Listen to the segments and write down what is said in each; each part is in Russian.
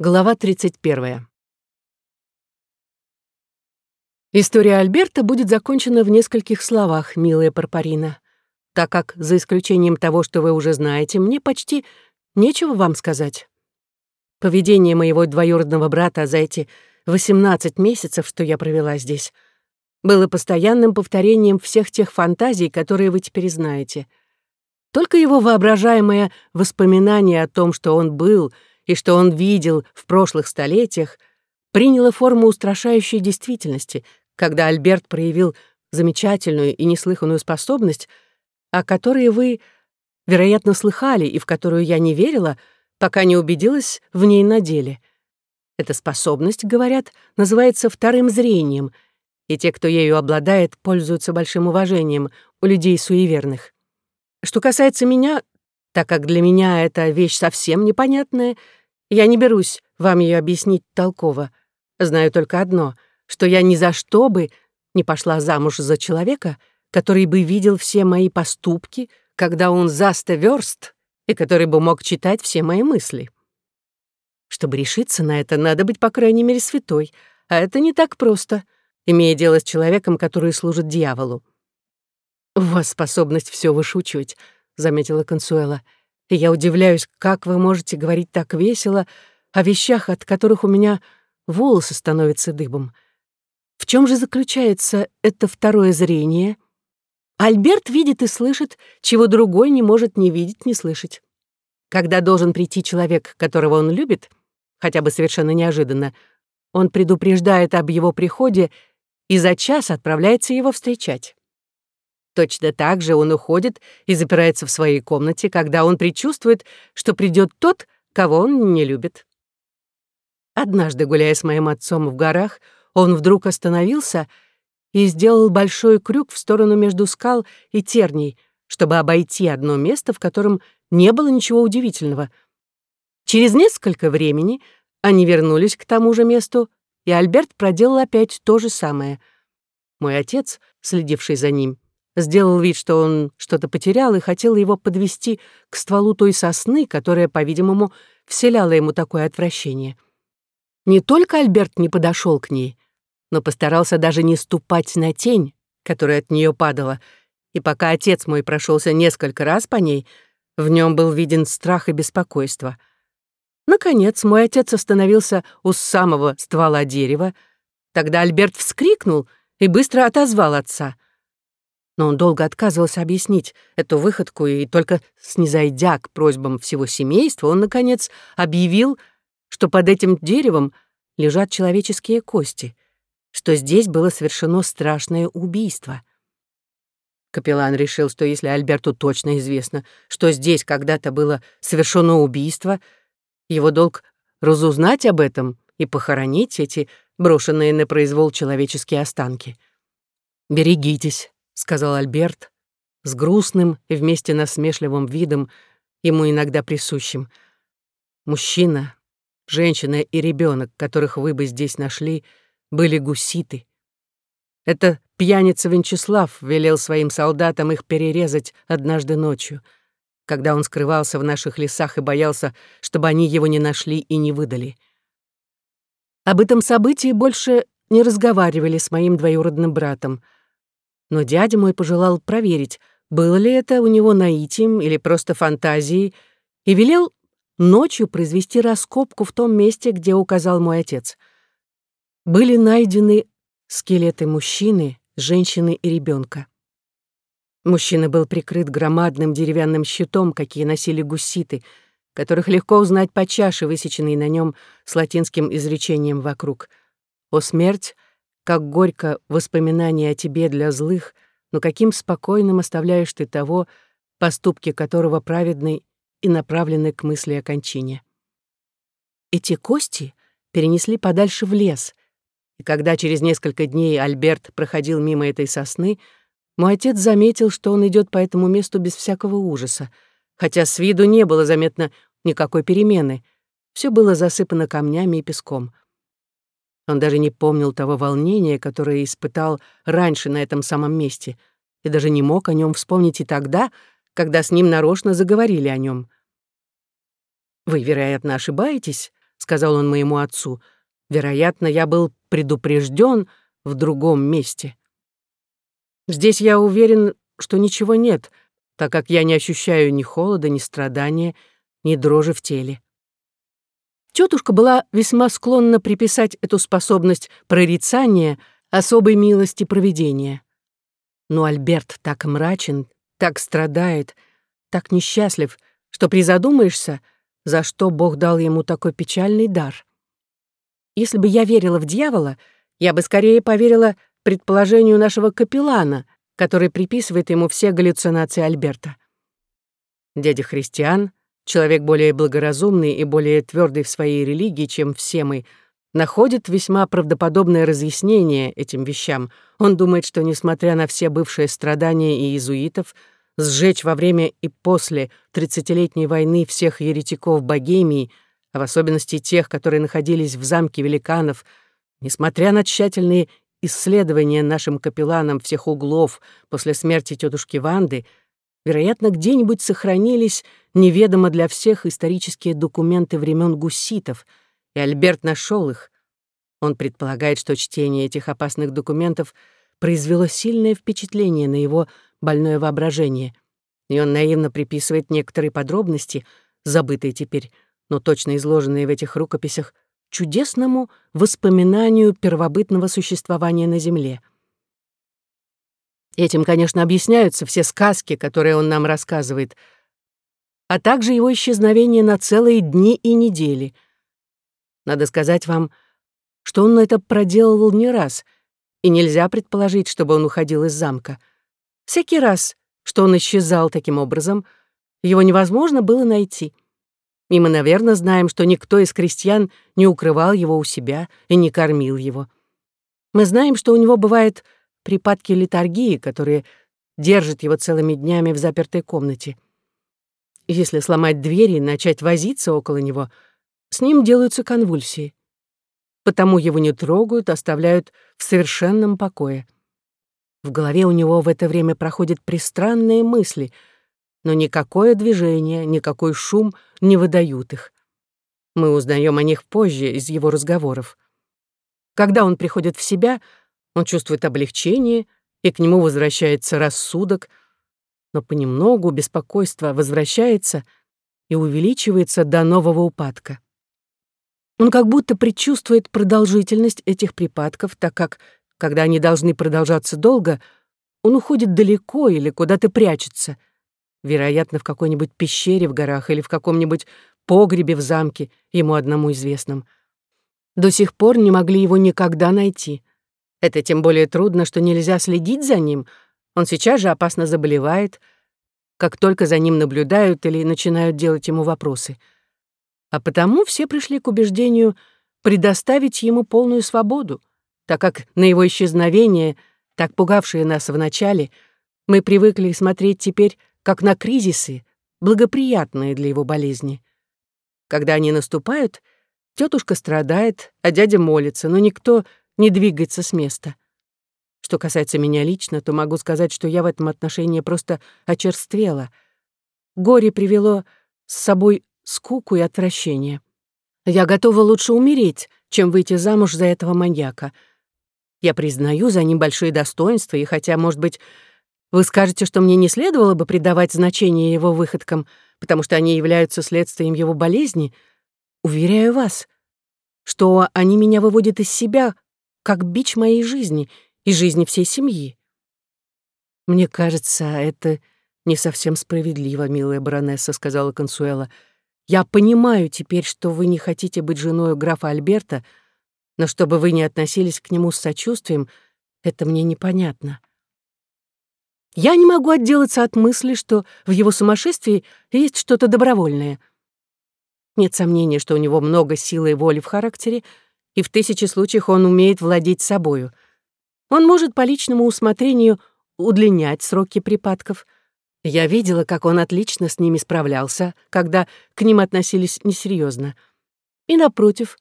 Глава 31. История Альберта будет закончена в нескольких словах, милая Парпарина, так как, за исключением того, что вы уже знаете, мне почти нечего вам сказать. Поведение моего двоюродного брата за эти 18 месяцев, что я провела здесь, было постоянным повторением всех тех фантазий, которые вы теперь знаете. Только его воображаемое воспоминание о том, что он был — и что он видел в прошлых столетиях, приняло форму устрашающей действительности, когда Альберт проявил замечательную и неслыханную способность, о которой вы, вероятно, слыхали и в которую я не верила, пока не убедилась в ней на деле. Эта способность, говорят, называется вторым зрением, и те, кто ею обладает, пользуются большим уважением у людей суеверных. Что касается меня, так как для меня эта вещь совсем непонятная — я не берусь вам ее объяснить толково. Знаю только одно, что я ни за что бы не пошла замуж за человека, который бы видел все мои поступки, когда он за сто верст, и который бы мог читать все мои мысли. Чтобы решиться на это, надо быть, по крайней мере, святой, а это не так просто, имея дело с человеком, который служит дьяволу. «У вас способность все вышучивать», — заметила Консуэла и я удивляюсь, как вы можете говорить так весело о вещах, от которых у меня волосы становятся дыбом. В чем же заключается это второе зрение? Альберт видит и слышит, чего другой не может ни видеть, ни слышать. Когда должен прийти человек, которого он любит, хотя бы совершенно неожиданно, он предупреждает об его приходе и за час отправляется его встречать. Точно так же он уходит и запирается в своей комнате, когда он предчувствует, что придет тот, кого он не любит. Однажды, гуляя с моим отцом в горах, он вдруг остановился и сделал большой крюк в сторону между скал и терней, чтобы обойти одно место, в котором не было ничего удивительного. Через несколько времени они вернулись к тому же месту, и Альберт проделал опять то же самое. Мой отец, следивший за ним, сделал вид, что он что-то потерял и хотел его подвести к стволу той сосны, которая, по-видимому, вселяла ему такое отвращение. Не только Альберт не подошел к ней, но постарался даже не ступать на тень, которая от нее падала, и пока отец мой прошелся несколько раз по ней, в нем был виден страх и беспокойство. Наконец, мой отец остановился у самого ствола дерева. Тогда Альберт вскрикнул и быстро отозвал отца — но он долго отказывался объяснить эту выходку, и только снизойдя к просьбам всего семейства, он, наконец, объявил, что под этим деревом лежат человеческие кости, что здесь было совершено страшное убийство. Капеллан решил, что если Альберту точно известно, что здесь когда-то было совершено убийство, его долг разузнать об этом и похоронить эти брошенные на произвол человеческие останки. «Берегитесь», сказал Альберт с грустным и вместе насмешливым видом, ему иногда присущим. Мужчина, женщина и ребенок, которых вы бы здесь нашли, были гуситы. Это пьяница Венчеслав велел своим солдатам их перерезать однажды ночью, когда он скрывался в наших лесах и боялся, чтобы они его не нашли и не выдали. Об этом событии больше не разговаривали с моим двоюродным братом — но дядя мой пожелал проверить, было ли это у него наитием или просто фантазией, и велел ночью произвести раскопку в том месте, где указал мой отец. Были найдены скелеты мужчины, женщины и ребенка. Мужчина был прикрыт громадным деревянным щитом, какие носили гуситы, которых легко узнать по чаше, высеченной на нем с латинским изречением вокруг. «О смерть, как горько воспоминание о тебе для злых, но каким спокойным оставляешь ты того, поступки которого праведны и направлены к мысли о кончине. Эти кости перенесли подальше в лес, и когда через несколько дней Альберт проходил мимо этой сосны, мой отец заметил, что он идет по этому месту без всякого ужаса, хотя с виду не было заметно никакой перемены, все было засыпано камнями и песком — он даже не помнил того волнения, которое испытал раньше на этом самом месте, и даже не мог о нем вспомнить и тогда, когда с ним нарочно заговорили о нем. «Вы, вероятно, ошибаетесь», сказал он моему отцу. «Вероятно, я был предупрежден в другом месте. Здесь я уверен, что ничего нет, так как я не ощущаю ни холода, ни страдания, ни дрожи в теле». Тетушка была весьма склонна приписать эту способность прорицания особой милости провидения. Но Альберт так мрачен, так страдает, так несчастлив, что призадумаешься, за что Бог дал ему такой печальный дар. Если бы я верила в дьявола, я бы скорее поверила предположению нашего капеллана, который приписывает ему все галлюцинации Альберта. Дядя Христиан, человек более благоразумный и более твердый в своей религии, чем все мы, находит весьма правдоподобное разъяснение этим вещам. Он думает, что, несмотря на все бывшие страдания иезуитов, сжечь во время и после тридцатилетней войны всех еретиков Богемии, а в особенности тех, которые находились в замке великанов, несмотря на тщательные исследования нашим капелланом всех углов после смерти тетушки Ванды, вероятно, где-нибудь сохранились неведомо для всех исторические документы времен гуситов — и Альберт нашел их. Он предполагает, что чтение этих опасных документов произвело сильное впечатление на его больное воображение, и он наивно приписывает некоторые подробности, забытые теперь, но точно изложенные в этих рукописях, чудесному воспоминанию первобытного существования на Земле. Этим, конечно, объясняются все сказки, которые он нам рассказывает, а также его исчезновение на целые дни и недели — надо сказать вам, что он это проделывал не раз, и нельзя предположить, чтобы он уходил из замка. Всякий раз, что он исчезал таким образом, его невозможно было найти. И мы, наверное, знаем, что никто из крестьян не укрывал его у себя и не кормил его. Мы знаем, что у него бывают припадки литургии, которые держат его целыми днями в запертой комнате. Если сломать двери и начать возиться около него — с ним делаются конвульсии. Потому его не трогают, оставляют в совершенном покое. В голове у него в это время проходят пристранные мысли, но никакое движение, никакой шум не выдают их. Мы узнаем о них позже из его разговоров. Когда он приходит в себя, он чувствует облегчение, и к нему возвращается рассудок, но понемногу беспокойство возвращается и увеличивается до нового упадка. Он как будто предчувствует продолжительность этих припадков, так как, когда они должны продолжаться долго, он уходит далеко или куда-то прячется, вероятно, в какой-нибудь пещере в горах или в каком-нибудь погребе в замке, ему одному известном. До сих пор не могли его никогда найти. Это тем более трудно, что нельзя следить за ним. Он сейчас же опасно заболевает, как только за ним наблюдают или начинают делать ему вопросы — а потому все пришли к убеждению предоставить ему полную свободу, так как на его исчезновение, так пугавшие нас вначале, мы привыкли смотреть теперь как на кризисы, благоприятные для его болезни. Когда они наступают, тетушка страдает, а дядя молится, но никто не двигается с места. Что касается меня лично, то могу сказать, что я в этом отношении просто очерствела. Горе привело с собой скуку и отвращение. Я готова лучше умереть, чем выйти замуж за этого маньяка. Я признаю за ним большие достоинства, и хотя, может быть, вы скажете, что мне не следовало бы придавать значение его выходкам, потому что они являются следствием его болезни, уверяю вас, что они меня выводят из себя, как бич моей жизни и жизни всей семьи. Мне кажется, это не совсем справедливо, милая баронесса, сказала Консуэла. Я понимаю теперь, что вы не хотите быть женой графа Альберта, но чтобы вы не относились к нему с сочувствием, это мне непонятно. Я не могу отделаться от мысли, что в его сумасшествии есть что-то добровольное. Нет сомнения, что у него много силы и воли в характере, и в тысячи случаев он умеет владеть собою. Он может по личному усмотрению удлинять сроки припадков — я видела, как он отлично с ними справлялся, когда к ним относились несерьезно. И напротив,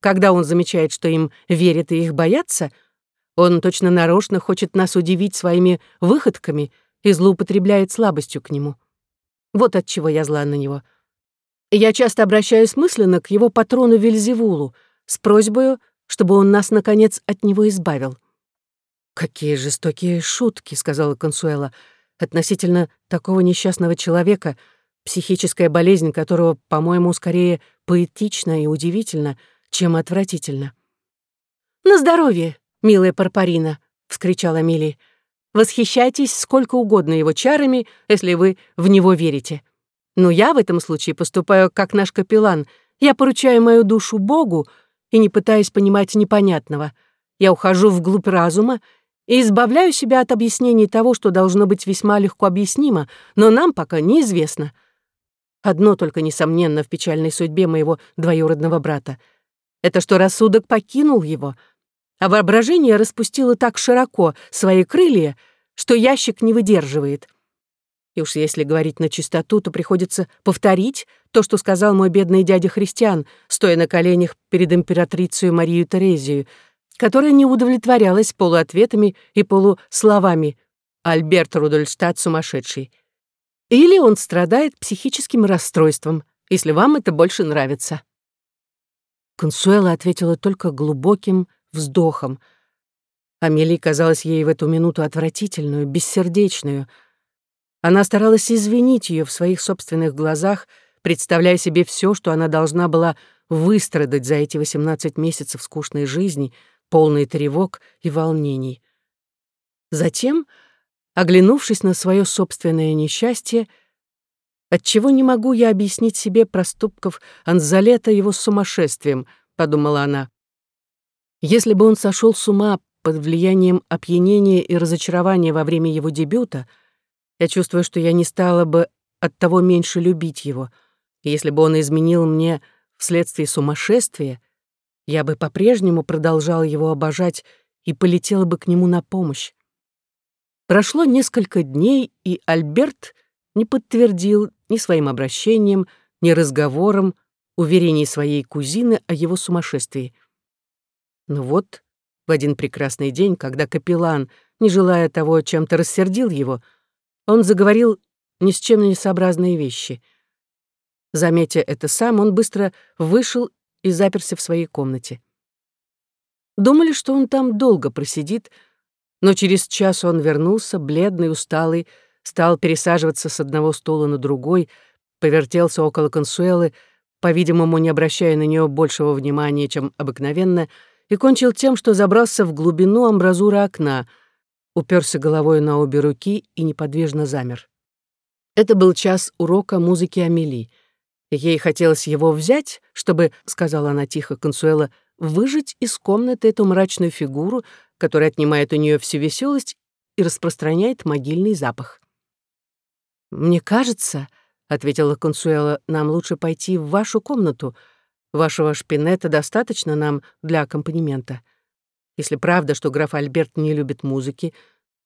когда он замечает, что им верят и их боятся, он точно нарочно хочет нас удивить своими выходками и злоупотребляет слабостью к нему. Вот от чего я зла на него. Я часто обращаюсь мысленно к его патрону Вильзевулу с просьбой, чтобы он нас, наконец, от него избавил. «Какие жестокие шутки», — сказала Консуэла, «относительно такого несчастного человека, психическая болезнь которого, по-моему, скорее поэтична и удивительна, чем отвратительна». «На здоровье, милая Парпарина!» — вскричала Мили. «Восхищайтесь сколько угодно его чарами, если вы в него верите. Но я в этом случае поступаю как наш капеллан. Я поручаю мою душу Богу и не пытаюсь понимать непонятного. Я ухожу вглубь разума и избавляю себя от объяснений того, что должно быть весьма легко объяснимо, но нам пока неизвестно. Одно только несомненно в печальной судьбе моего двоюродного брата — это что рассудок покинул его, а воображение распустило так широко свои крылья, что ящик не выдерживает. И уж если говорить на чистоту, то приходится повторить то, что сказал мой бедный дядя Христиан, стоя на коленях перед императрицей Марию Терезию, которая не удовлетворялась полуответами и полусловами «Альберт Рудольштадт сумасшедший». Или он страдает психическим расстройством, если вам это больше нравится. Консуэла ответила только глубоким вздохом. Амелия казалась ей в эту минуту отвратительную, бессердечную. Она старалась извинить ее в своих собственных глазах, представляя себе все, что она должна была выстрадать за эти 18 месяцев скучной жизни, полной тревог и волнений. Затем, оглянувшись на свое собственное несчастье, «Отчего не могу я объяснить себе проступков Анзалета его сумасшествием?» — подумала она. Если бы он сошел с ума под влиянием опьянения и разочарования во время его дебюта, я чувствую, что я не стала бы от того меньше любить его. Если бы он изменил мне вследствие сумасшествия, я бы по-прежнему продолжала его обожать и полетела бы к нему на помощь. Прошло несколько дней, и Альберт не подтвердил ни своим обращением, ни разговором уверений своей кузины о его сумасшествии. Но вот в один прекрасный день, когда капеллан, не желая того, чем-то рассердил его, он заговорил ни с чем не вещи. Заметя это сам, он быстро вышел и заперся в своей комнате. Думали, что он там долго просидит, но через час он вернулся, бледный, усталый, стал пересаживаться с одного стула на другой, повертелся около консуэлы, по-видимому, не обращая на нее большего внимания, чем обыкновенно, и кончил тем, что забрался в глубину амбразуры окна, уперся головой на обе руки и неподвижно замер. Это был час урока музыки Амели. Ей хотелось его взять, чтобы, сказала она тихо Консуэла, выжить из комнаты эту мрачную фигуру, которая отнимает у нее всю веселость и распространяет могильный запах. «Мне кажется», — ответила Консуэла, — «нам лучше пойти в вашу комнату, Вашего шпинета достаточно нам для аккомпанемента. Если правда, что граф Альберт не любит музыки,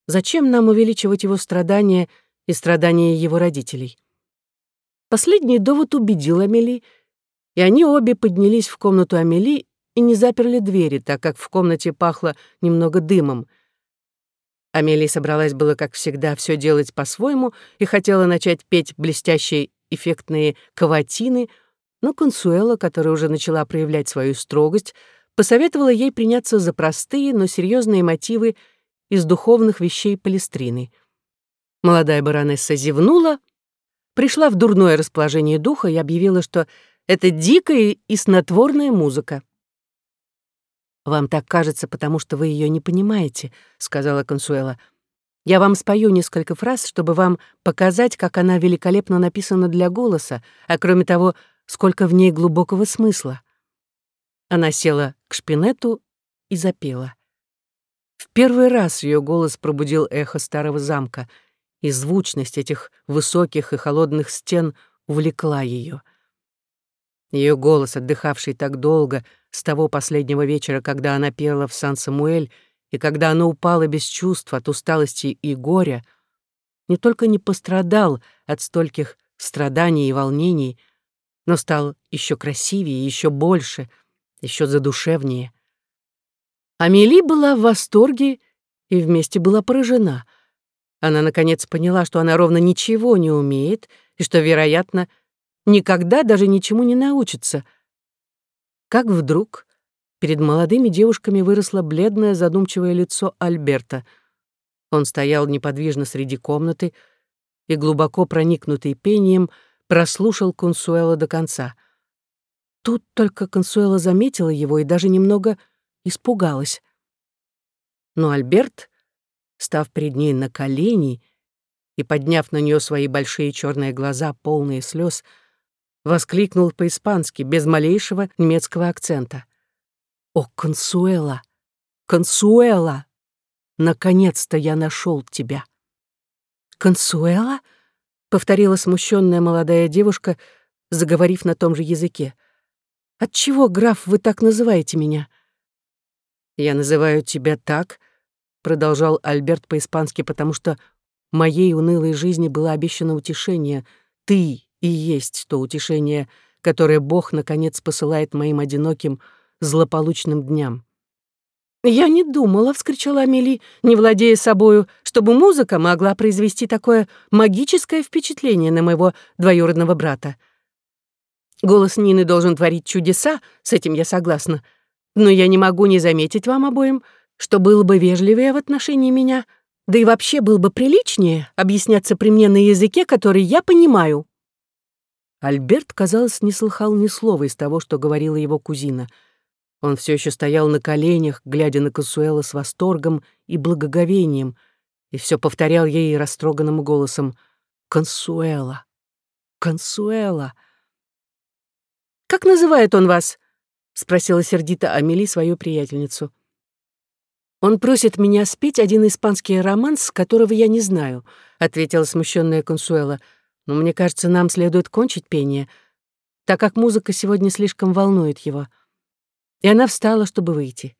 зачем нам увеличивать его страдания и страдания его родителей? Последний довод убедил Амели, и они обе поднялись в комнату Амели и не заперли двери, так как в комнате пахло немного дымом. Амелия собралась было, как всегда, все делать по-своему и хотела начать петь блестящие эффектные каватины — но Консуэла, которая уже начала проявлять свою строгость, посоветовала ей приняться за простые, но серьезные мотивы из духовных вещей Палестрины. Молодая баронесса зевнула, пришла в дурное расположение духа и объявила, что это дикая и снотворная музыка. «Вам так кажется, потому что вы ее не понимаете», — сказала Консуэла. «Я вам спою несколько фраз, чтобы вам показать, как она великолепно написана для голоса, а кроме того, сколько в ней глубокого смысла. Она села к шпинету и запела. В первый раз ее голос пробудил эхо старого замка, и звучность этих высоких и холодных стен увлекла ее. Ее голос, отдыхавший так долго, с того последнего вечера, когда она пела в Сан-Самуэль, и когда она упала без чувств от усталости и горя, не только не пострадал от стольких страданий и волнений, но стал еще красивее, еще больше, еще задушевнее. Амели была в восторге и вместе была поражена. Она, наконец, поняла, что она ровно ничего не умеет и что, вероятно, никогда даже ничему не научится. Как вдруг перед молодыми девушками выросло бледное задумчивое лицо Альберта. Он стоял неподвижно среди комнаты и, глубоко проникнутый пением, прослушал Консуэла до конца. Тут только Консуэла заметила его и даже немного испугалась. Но Альберт, став перед ней на колени и подняв на нее свои большие черные глаза, полные слез, воскликнул по-испански, без малейшего немецкого акцента. «О, Консуэла! Консуэла! Наконец-то я нашел тебя!» «Консуэла?» — повторила смущенная молодая девушка, заговорив на том же языке. «Отчего, граф, вы так называете меня?» «Я называю тебя так», — продолжал Альберт по-испански, потому что моей унылой жизни было обещано утешение. Ты и есть то утешение, которое Бог, наконец, посылает моим одиноким, злополучным дням. «Я не думала», — вскричала Амели, не владея собою, «чтобы музыка могла произвести такое магическое впечатление на моего двоюродного брата. Голос Нины должен творить чудеса, с этим я согласна, но я не могу не заметить вам обоим, что было бы вежливее в отношении меня, да и вообще было бы приличнее объясняться при мне на языке, который я понимаю». Альберт, казалось, не слыхал ни слова из того, что говорила его кузина — он все еще стоял на коленях, глядя на Касуэла с восторгом и благоговением, и все повторял ей растроганным голосом «Консуэла! Консуэла!» «Как называет он вас?» — спросила сердито Амели свою приятельницу. «Он просит меня спеть один испанский романс, которого я не знаю», — ответила смущенная Консуэла. «Но мне кажется, нам следует кончить пение, так как музыка сегодня слишком волнует его» и она встала, чтобы выйти.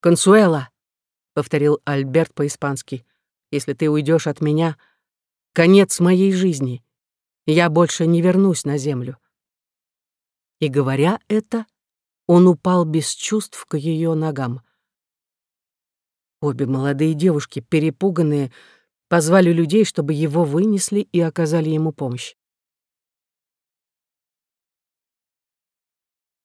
«Консуэла», — повторил Альберт по-испански, «если ты уйдешь от меня, конец моей жизни. Я больше не вернусь на землю». И, говоря это, он упал без чувств к ее ногам. Обе молодые девушки, перепуганные, позвали людей, чтобы его вынесли и оказали ему помощь.